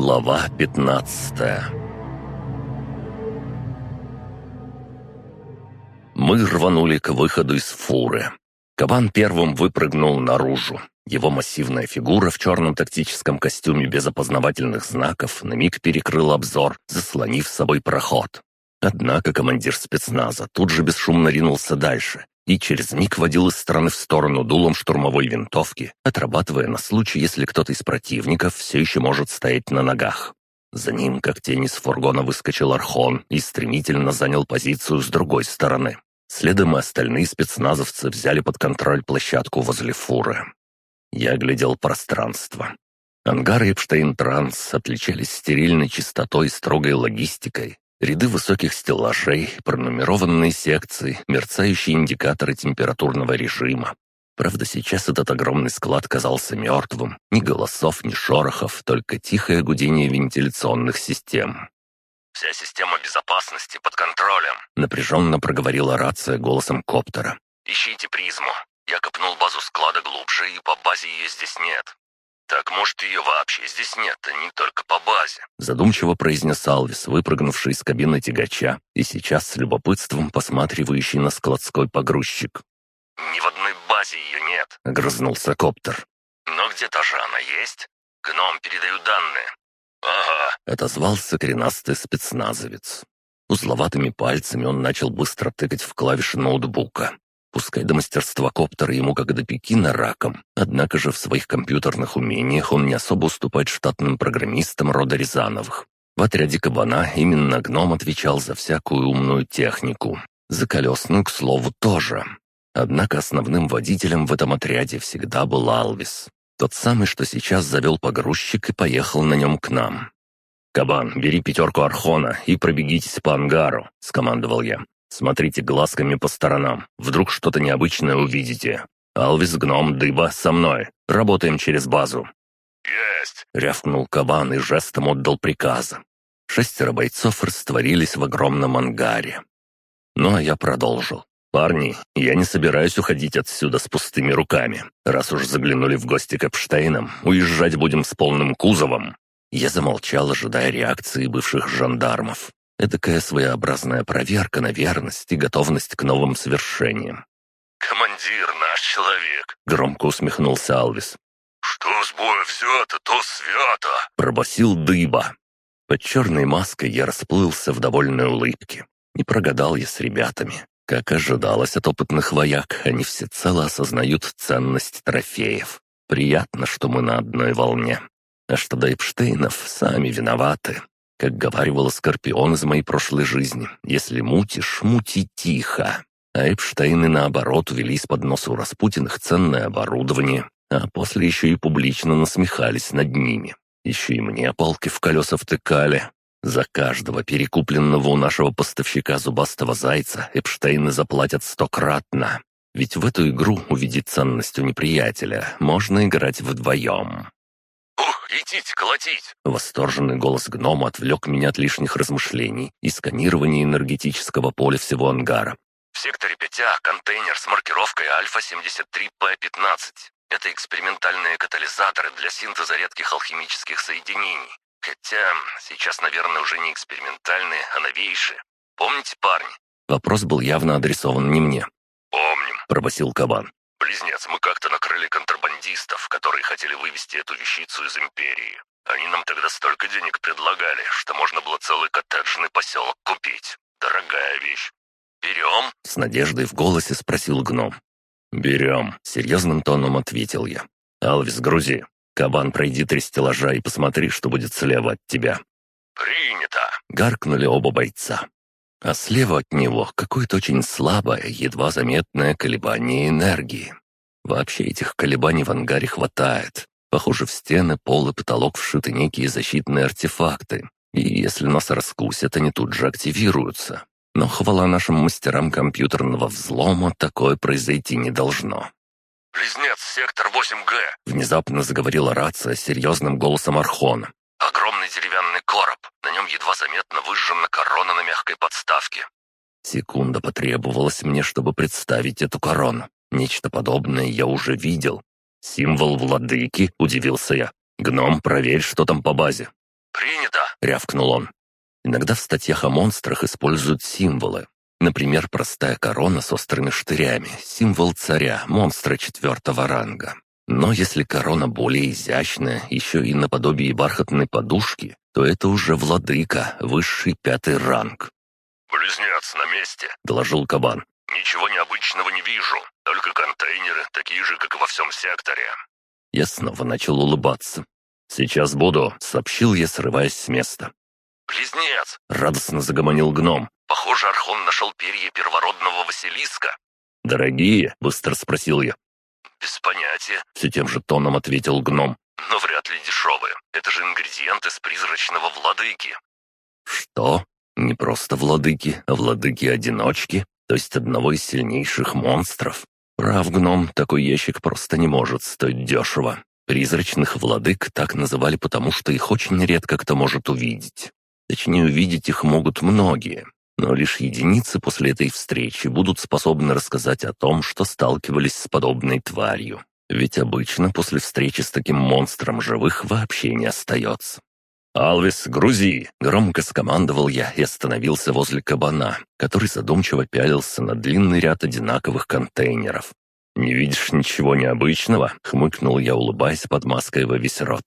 Глава 15 Мы рванули к выходу из фуры. Кабан первым выпрыгнул наружу. Его массивная фигура в черном тактическом костюме без опознавательных знаков на миг перекрыл обзор, заслонив с собой проход. Однако командир спецназа тут же бесшумно ринулся дальше и через миг водил из стороны в сторону дулом штурмовой винтовки, отрабатывая на случай, если кто-то из противников все еще может стоять на ногах. За ним, как тень из фургона, выскочил Архон и стремительно занял позицию с другой стороны. Следом и остальные спецназовцы взяли под контроль площадку возле фуры. Я глядел пространство. Ангары Эпштейн-Транс отличались стерильной чистотой и строгой логистикой. Ряды высоких стеллажей, пронумерованные секции, мерцающие индикаторы температурного режима. Правда, сейчас этот огромный склад казался мертвым. Ни голосов, ни шорохов, только тихое гудение вентиляционных систем. «Вся система безопасности под контролем», — напряженно проговорила рация голосом коптера. «Ищите призму. Я копнул базу склада глубже, и по базе ее здесь нет. Так, может, ее вообще здесь нет, а не только по базе?» Задумчиво произнес Алвис, выпрыгнувший из кабины тягача, и сейчас с любопытством посматривающий на складской погрузчик. «Ни в одной базе ее нет», — огрызнулся коптер. «Но где-то же она есть. Гном, передаю данные». «Ага», — отозвался коренастый спецназовец. Узловатыми пальцами он начал быстро тыкать в клавиши ноутбука. Пускай до мастерства коптера ему как до Пекина раком, однако же в своих компьютерных умениях он не особо уступает штатным программистам рода Рязановых. В отряде кабана именно гном отвечал за всякую умную технику. За колесную, к слову, тоже. Однако основным водителем в этом отряде всегда был Алвис. Тот самый, что сейчас завел погрузчик и поехал на нем к нам. «Кабан, бери пятерку Архона и пробегитесь по ангару», — скомандовал я. Смотрите глазками по сторонам. Вдруг что-то необычное увидите. Алвис, гном, дыба, со мной. Работаем через базу». «Есть!» — рявкнул кабан и жестом отдал приказы. Шестеро бойцов растворились в огромном ангаре. Ну, а я продолжил. «Парни, я не собираюсь уходить отсюда с пустыми руками. Раз уж заглянули в гости к Эпштейнам, уезжать будем с полным кузовом». Я замолчал, ожидая реакции бывших жандармов. Эдакая своеобразная проверка на верность и готовность к новым свершениям. «Командир наш человек», — громко усмехнулся Алвис. «Что с боя взято, то свято», — пробасил дыба. Под черной маской я расплылся в довольной улыбке. Не прогадал я с ребятами. Как ожидалось от опытных вояк, они всецело осознают ценность трофеев. Приятно, что мы на одной волне. А что до Эпштейнов, сами виноваты. Как говаривал Скорпион из моей прошлой жизни, если мутишь, мути тихо. А Эпштейны, наоборот, увели из-под носа у Распутиных ценное оборудование, а после еще и публично насмехались над ними. Еще и мне палки в колеса втыкали. За каждого перекупленного у нашего поставщика зубастого зайца Эпштейны заплатят стократно. Ведь в эту игру увидеть ценность у неприятеля можно играть вдвоем. «Ух, идите, колотить!» Восторженный голос гнома отвлек меня от лишних размышлений и сканирования энергетического поля всего ангара. «В секторе 5А контейнер с маркировкой Альфа-73П-15. Это экспериментальные катализаторы для синтеза редких алхимических соединений. Хотя сейчас, наверное, уже не экспериментальные, а новейшие. Помните, парни?» Вопрос был явно адресован не мне. «Помним», — пробасил кабан. «Близнец, мы как-то накрыли контрабандистов, которые хотели вывести эту вещицу из Империи. Они нам тогда столько денег предлагали, что можно было целый коттеджный поселок купить. Дорогая вещь. Берем?» С надеждой в голосе спросил гном. «Берем», — серьезным тоном ответил я. «Алвис, грузи. Кабан, пройди три стеллажа и посмотри, что будет слева от тебя». «Принято!» — гаркнули оба бойца а слева от него какое-то очень слабое, едва заметное колебание энергии. Вообще этих колебаний в ангаре хватает. Похоже, в стены, пол и потолок вшиты некие защитные артефакты. И если нас раскусят, они тут же активируются. Но хвала нашим мастерам компьютерного взлома, такое произойти не должно. «Близнец, сектор 8Г!» Внезапно заговорила рация серьезным голосом Архона. Огромный деревянный короб. На нем едва заметно выжжена корона на мягкой подставке. Секунда потребовалась мне, чтобы представить эту корону. Нечто подобное я уже видел. «Символ владыки?» — удивился я. «Гном, проверь, что там по базе». «Принято!» — рявкнул он. Иногда в статьях о монстрах используют символы. Например, простая корона с острыми штырями — символ царя, монстра четвертого ранга. Но если корона более изящная, еще и наподобие бархатной подушки, то это уже владыка, высший пятый ранг. «Близнец на месте», — доложил кабан. «Ничего необычного не вижу, только контейнеры, такие же, как и во всем секторе». Я снова начал улыбаться. «Сейчас буду», — сообщил я, срываясь с места. «Близнец!» — радостно загомонил гном. «Похоже, Архон нашел перья первородного Василиска». «Дорогие?» — быстро спросил я. «Без понятия», — все тем же тоном ответил гном. «Но вряд ли дешевые. Это же ингредиент из призрачного владыки». «Что? Не просто владыки, а владыки-одиночки? То есть одного из сильнейших монстров? Прав гном, такой ящик просто не может стоить дешево. Призрачных владык так называли потому, что их очень редко кто может увидеть. Точнее, увидеть их могут многие, но лишь единицы после этой встречи будут способны рассказать о том, что сталкивались с подобной тварью. Ведь обычно после встречи с таким монстром живых вообще не остается. «Алвис, грузи!» — громко скомандовал я и остановился возле кабана, который задумчиво пялился на длинный ряд одинаковых контейнеров. «Не видишь ничего необычного?» — хмыкнул я, улыбаясь под маской во весь рот.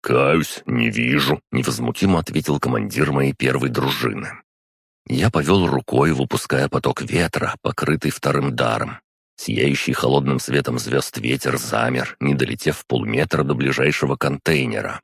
«Каюсь, не вижу», — невозмутимо ответил командир моей первой дружины. Я повел рукой, выпуская поток ветра, покрытый вторым даром. Сияющий холодным светом звезд ветер замер, не долетев полметра до ближайшего контейнера.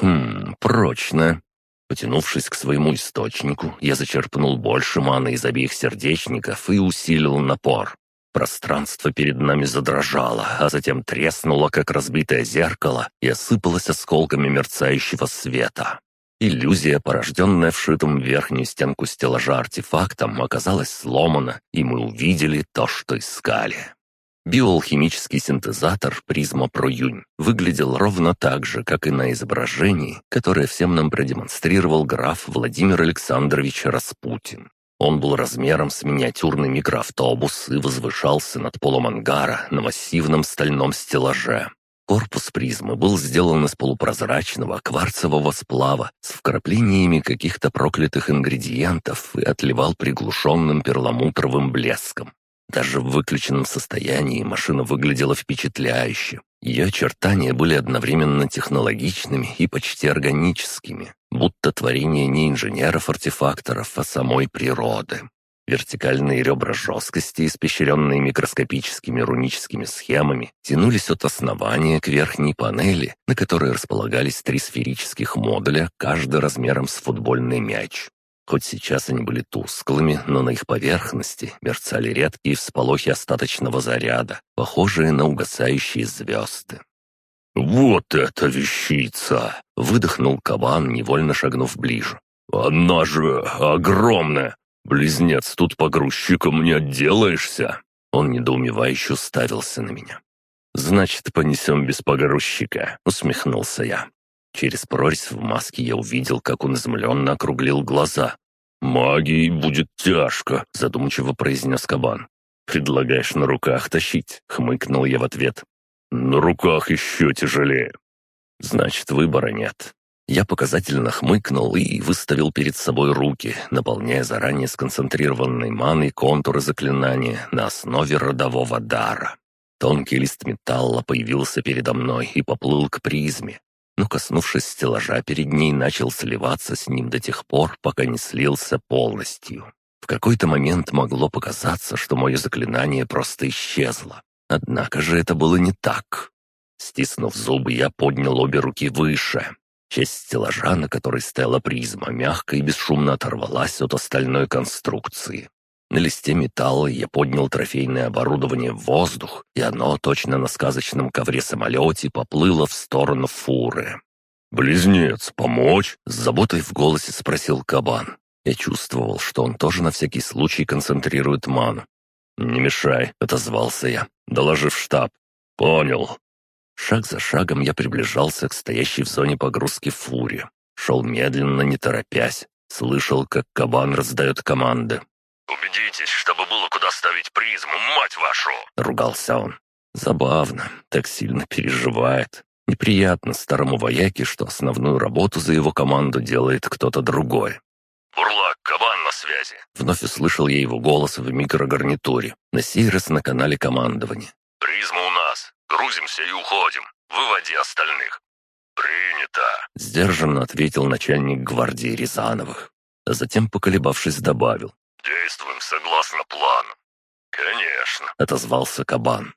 Хм, прочно. Потянувшись к своему источнику, я зачерпнул больше маны из обеих сердечников и усилил напор. Пространство перед нами задрожало, а затем треснуло, как разбитое зеркало, и осыпалось осколками мерцающего света. Иллюзия, порожденная вшитым в верхнюю стенку стеллажа артефактом, оказалась сломана, и мы увидели то, что искали. Биоалхимический синтезатор «Призма Проюнь» выглядел ровно так же, как и на изображении, которое всем нам продемонстрировал граф Владимир Александрович Распутин. Он был размером с миниатюрный микроавтобус и возвышался над полом ангара на массивном стальном стеллаже. Корпус призмы был сделан из полупрозрачного кварцевого сплава с вкраплениями каких-то проклятых ингредиентов и отливал приглушенным перламутровым блеском. Даже в выключенном состоянии машина выглядела впечатляюще. Ее очертания были одновременно технологичными и почти органическими, будто творение не инженеров-артефакторов, а самой природы. Вертикальные ребра жесткости, испещренные микроскопическими руническими схемами, тянулись от основания к верхней панели, на которой располагались три сферических модуля, каждый размером с футбольный мяч. Хоть сейчас они были тусклыми, но на их поверхности мерцали редкие всполохи остаточного заряда, похожие на угасающие звезды. «Вот эта вещица!» — выдохнул кабан, невольно шагнув ближе. «Она же огромная! Близнец, тут погрузчиком не отделаешься!» Он недоумевающе уставился на меня. «Значит, понесем без погрузчика», — усмехнулся я. Через прорезь в маске я увидел, как он изумленно округлил глаза. «Магией будет тяжко», — задумчиво произнес кабан. «Предлагаешь на руках тащить?» — хмыкнул я в ответ. «На руках еще тяжелее». «Значит, выбора нет». Я показательно хмыкнул и выставил перед собой руки, наполняя заранее сконцентрированной маной контуры заклинания на основе родового дара. Тонкий лист металла появился передо мной и поплыл к призме, но, коснувшись стеллажа перед ней, начал сливаться с ним до тех пор, пока не слился полностью. В какой-то момент могло показаться, что мое заклинание просто исчезло. Однако же это было не так. Стиснув зубы, я поднял обе руки выше. Часть стеллажа, на которой стояла призма, мягко и бесшумно оторвалась от остальной конструкции. На листе металла я поднял трофейное оборудование в воздух, и оно, точно на сказочном ковре-самолете, поплыло в сторону фуры. «Близнец, помочь?» — с заботой в голосе спросил кабан. Я чувствовал, что он тоже на всякий случай концентрирует ману. «Не мешай», — отозвался я, доложив штаб. «Понял». Шаг за шагом я приближался к стоящей в зоне погрузки фуре. Шел медленно, не торопясь. Слышал, как кабан раздает команды. «Убедитесь, чтобы было куда ставить призму, мать вашу!» — ругался он. Забавно, так сильно переживает. Неприятно старому вояке, что основную работу за его команду делает кто-то другой. «Бурлак, кабан на связи!» Вновь услышал я его голос в микрогарнитуре, на сей раз на канале командования. «Призма у нас. Грузимся и уходим. Выводи остальных». «Принято!» — сдержанно ответил начальник гвардии Рязановых. А затем, поколебавшись, добавил. «Действуем согласно плану». «Конечно», — отозвался кабан.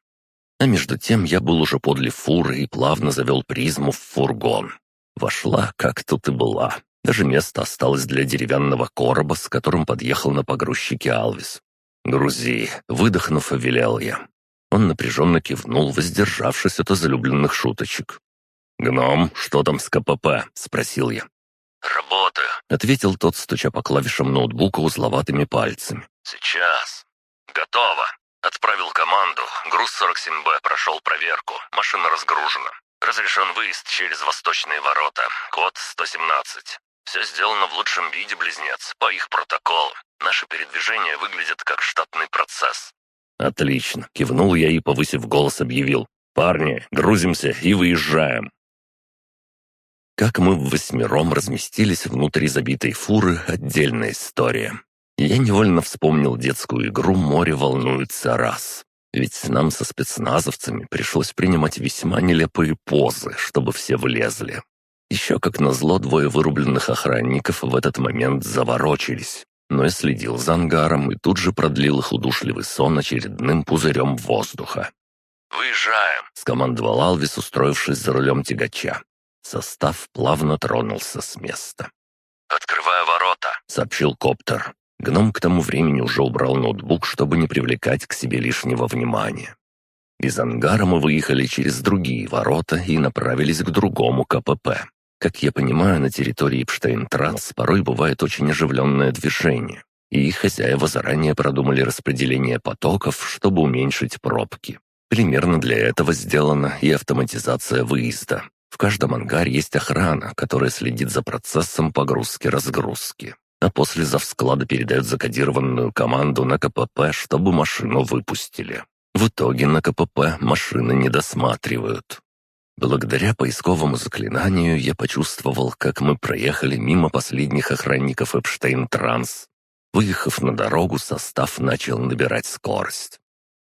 А между тем я был уже подле фуры и плавно завел призму в фургон. Вошла, как тут и была. Даже место осталось для деревянного короба, с которым подъехал на погрузчике Алвис. «Грузи!» — выдохнув, велел я. Он напряженно кивнул, воздержавшись от излюбленных шуточек. «Гном, что там с КПП?» — спросил я. «Работа», — ответил тот, стуча по клавишам ноутбука узловатыми пальцами. «Сейчас. Готово. Отправил команду. Груз 47Б прошел проверку. Машина разгружена. Разрешен выезд через восточные ворота. Код 117. Все сделано в лучшем виде, близнец, по их протоколу. Наши передвижения выглядят как штатный процесс. «Отлично!» — кивнул я и, повысив голос, объявил. «Парни, грузимся и выезжаем!» Как мы восьмером разместились внутри забитой фуры — отдельная история. Я невольно вспомнил детскую игру «Море волнуется раз». Ведь нам со спецназовцами пришлось принимать весьма нелепые позы, чтобы все влезли. Еще как назло двое вырубленных охранников в этот момент заворочились. Но я следил за ангаром и тут же продлил их удушливый сон очередным пузырем воздуха. «Выезжаем!» — скомандовал Алвис, устроившись за рулем тягача. Состав плавно тронулся с места. «Открываю ворота», — сообщил коптер. Гном к тому времени уже убрал ноутбук, чтобы не привлекать к себе лишнего внимания. Из ангара мы выехали через другие ворота и направились к другому КПП. Как я понимаю, на территории Эпштейн-Транс порой бывает очень оживленное движение, и хозяева заранее продумали распределение потоков, чтобы уменьшить пробки. Примерно для этого сделана и автоматизация выезда. В каждом ангаре есть охрана, которая следит за процессом погрузки-разгрузки а после завсклада передает закодированную команду на КПП, чтобы машину выпустили. В итоге на КПП машины не досматривают. Благодаря поисковому заклинанию я почувствовал, как мы проехали мимо последних охранников Эпштейн-Транс. Выехав на дорогу, состав начал набирать скорость.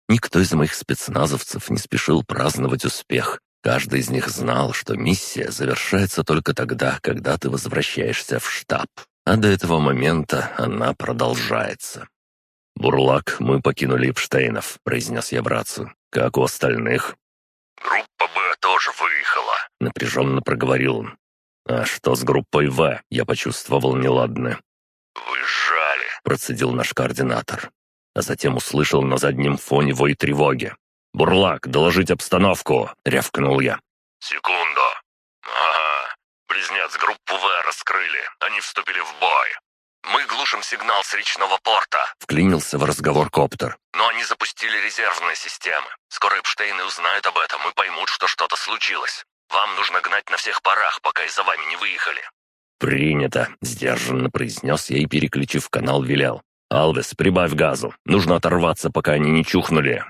Никто из моих спецназовцев не спешил праздновать успех. Каждый из них знал, что миссия завершается только тогда, когда ты возвращаешься в штаб. А до этого момента она продолжается. «Бурлак, мы покинули Эпштейнов», — произнес я братцу. «Как у остальных?» «Группа Б тоже выехала», — напряженно проговорил он. «А что с группой В?» — я почувствовал неладное. «Выезжали», — процедил наш координатор. А затем услышал на заднем фоне вой тревоги. «Бурлак, доложить обстановку!» — рявкнул я. «Секунду. Ага, близнец группу В раскрыли. Они вступили в бой. Мы глушим сигнал с речного порта. Вклинился в разговор коптер. Но они запустили резервные системы. Скоро Эпштейны узнают об этом и поймут, что что-то случилось. Вам нужно гнать на всех парах, пока и за вами не выехали». «Принято», — сдержанно произнес я и, переключив канал, велел. «Алвес, прибавь газу. Нужно оторваться, пока они не чухнули».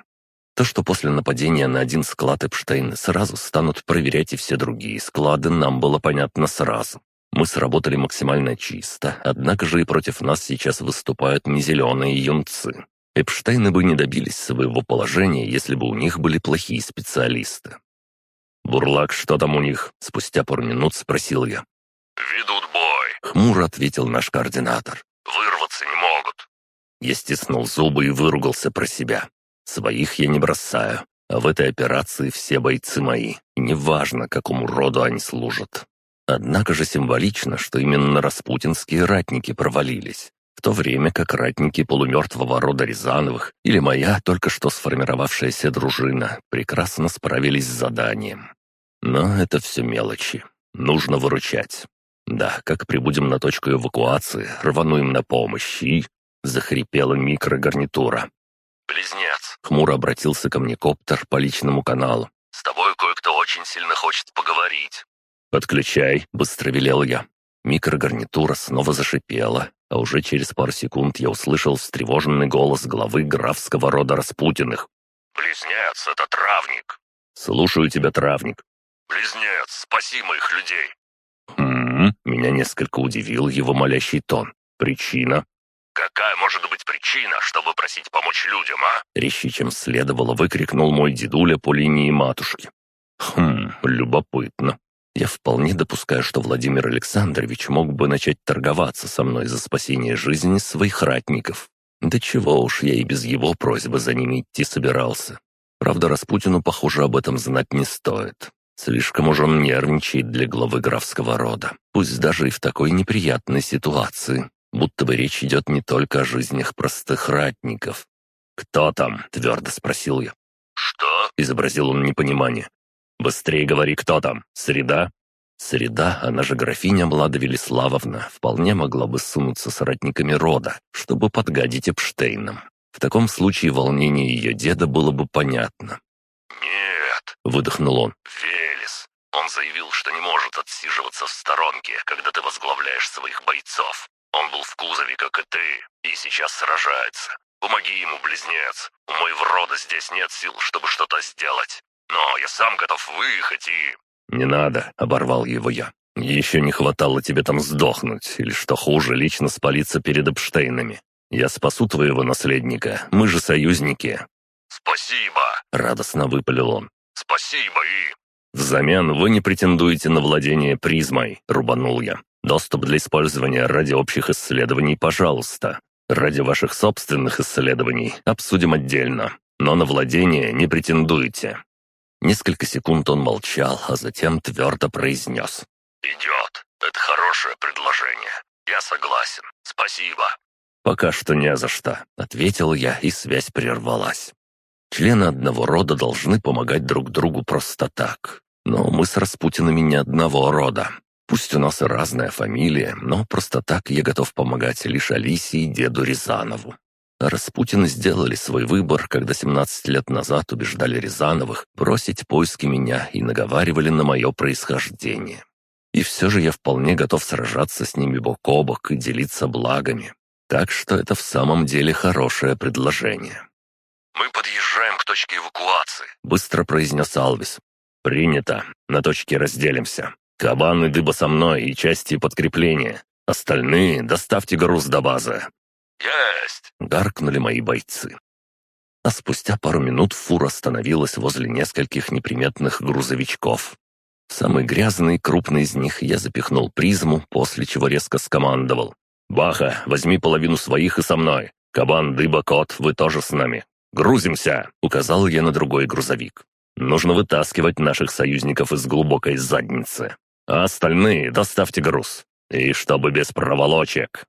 То, что после нападения на один склад Эпштейны сразу станут проверять и все другие склады, нам было понятно сразу. Мы сработали максимально чисто, однако же и против нас сейчас выступают не зеленые юнцы. Эпштейны бы не добились своего положения, если бы у них были плохие специалисты. «Бурлак, что там у них?» — спустя пару минут спросил я. «Ведут бой», — хмуро ответил наш координатор. «Вырваться не могут». Я стиснул зубы и выругался про себя. Своих я не бросаю, а в этой операции все бойцы мои, неважно, какому роду они служат. Однако же символично, что именно распутинские ратники провалились, в то время как ратники полумертвого рода Рязановых или моя только что сформировавшаяся дружина прекрасно справились с заданием. Но это все мелочи. Нужно выручать. Да, как прибудем на точку эвакуации, рвану им на помощь и... Захрипела микрогарнитура. «Близнец», — хмуро обратился ко мне коптер по личному каналу. «С тобой кое-кто очень сильно хочет поговорить». «Подключай», — быстро велел я. Микрогарнитура снова зашипела, а уже через пару секунд я услышал встревоженный голос главы графского рода Распутиных. «Близнец, это травник». «Слушаю тебя, травник». Близнец, спаси моих людей!» «Хм...» Меня несколько удивил его молящий тон. «Причина?» «Какая может быть причина, чтобы просить помочь людям, а?» Резче, чем следовало, выкрикнул мой дедуля по линии матушки. «Хм, любопытно. Я вполне допускаю, что Владимир Александрович мог бы начать торговаться со мной за спасение жизни своих ратников. Да чего уж, я и без его просьбы за ними идти собирался. Правда, Распутину, похоже, об этом знать не стоит. Слишком уж он нервничает для главы графского рода, пусть даже и в такой неприятной ситуации, будто бы речь идет не только о жизнях простых ратников. «Кто там?» — твердо спросил я. «Что?» — изобразил он непонимание. «Быстрее говори, кто там? Среда?» Среда, она же графиня Млада Велиславовна, вполне могла бы сунуться с ратниками рода, чтобы подгадить Эпштейнам. В таком случае волнение ее деда было бы понятно. «Нет», — выдохнул он. «Велес. Он заявил, что не может отсиживаться в сторонке, когда ты возглавляешь своих бойцов. Он был в кузове, как и ты, и сейчас сражается. Помоги ему, близнец. У моего рода здесь нет сил, чтобы что-то сделать. Но я сам готов выехать и...» «Не надо», — оборвал его я. «Еще не хватало тебе там сдохнуть, или, что хуже, лично спалиться перед Эпштейнами. Я спасу твоего наследника, мы же союзники». «Спасибо», — радостно выпалил он. «Спасибо и...» «Взамен вы не претендуете на владение призмой», — рубанул я. «Доступ для использования ради общих исследований, пожалуйста. Ради ваших собственных исследований обсудим отдельно, но на владение не претендуете. Несколько секунд он молчал, а затем твердо произнес. «Идет. Это хорошее предложение. Я согласен. Спасибо». «Пока что не за что», — ответил я, и связь прервалась. Члены одного рода должны помогать друг другу просто так. Но мы с Распутинами не одного рода. Пусть у нас и разная фамилия, но просто так я готов помогать лишь Алисе и деду Рязанову. Распутины сделали свой выбор, когда 17 лет назад убеждали Рязановых бросить поиски меня и наговаривали на мое происхождение. И все же я вполне готов сражаться с ними бок о бок и делиться благами. Так что это в самом деле хорошее предложение. «Мы подъезжаем к точке эвакуации», — быстро произнес Алвис. «Принято. На точке разделимся. Кабан и дыба со мной и части подкрепления. Остальные доставьте груз до базы. «Есть!» — гаркнули мои бойцы. А спустя пару минут фура остановилась возле нескольких неприметных грузовичков. самый грязный и крупный из них я запихнул призму, после чего резко скомандовал. «Баха, возьми половину своих и со мной. Кабан, дыба, кот, вы тоже с нами. Грузимся!» — указал я на другой грузовик. «Нужно вытаскивать наших союзников из глубокой задницы. А остальные доставьте груз. И чтобы без проволочек».